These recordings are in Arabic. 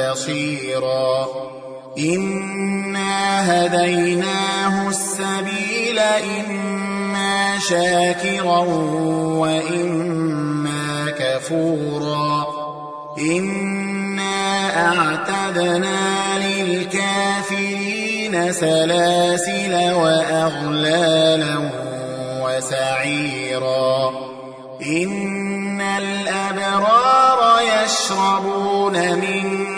بصيرا. إنا هديناه السبيل إما شاكرا وإما كفورا. إنا أعتدنا للكافرين سلاسل وأغلالا وسعيرا. إن الأبرار يشربون من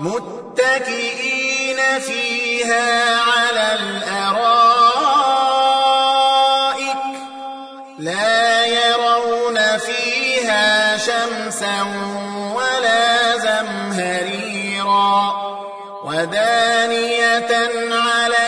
متكئين فيها على الأرائك لا يرون فيها شمسا ولا زمهريرا ودانية عليهم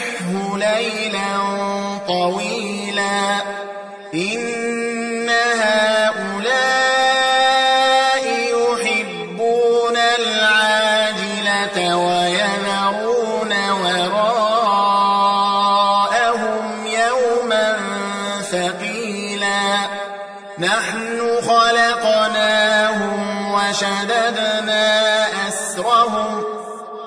ليلا طويلا إن هؤلاء يحبون العاجلة ويذرون وراءهم يوما ثقيلا نحن خلقناهم وشددنا أسرهم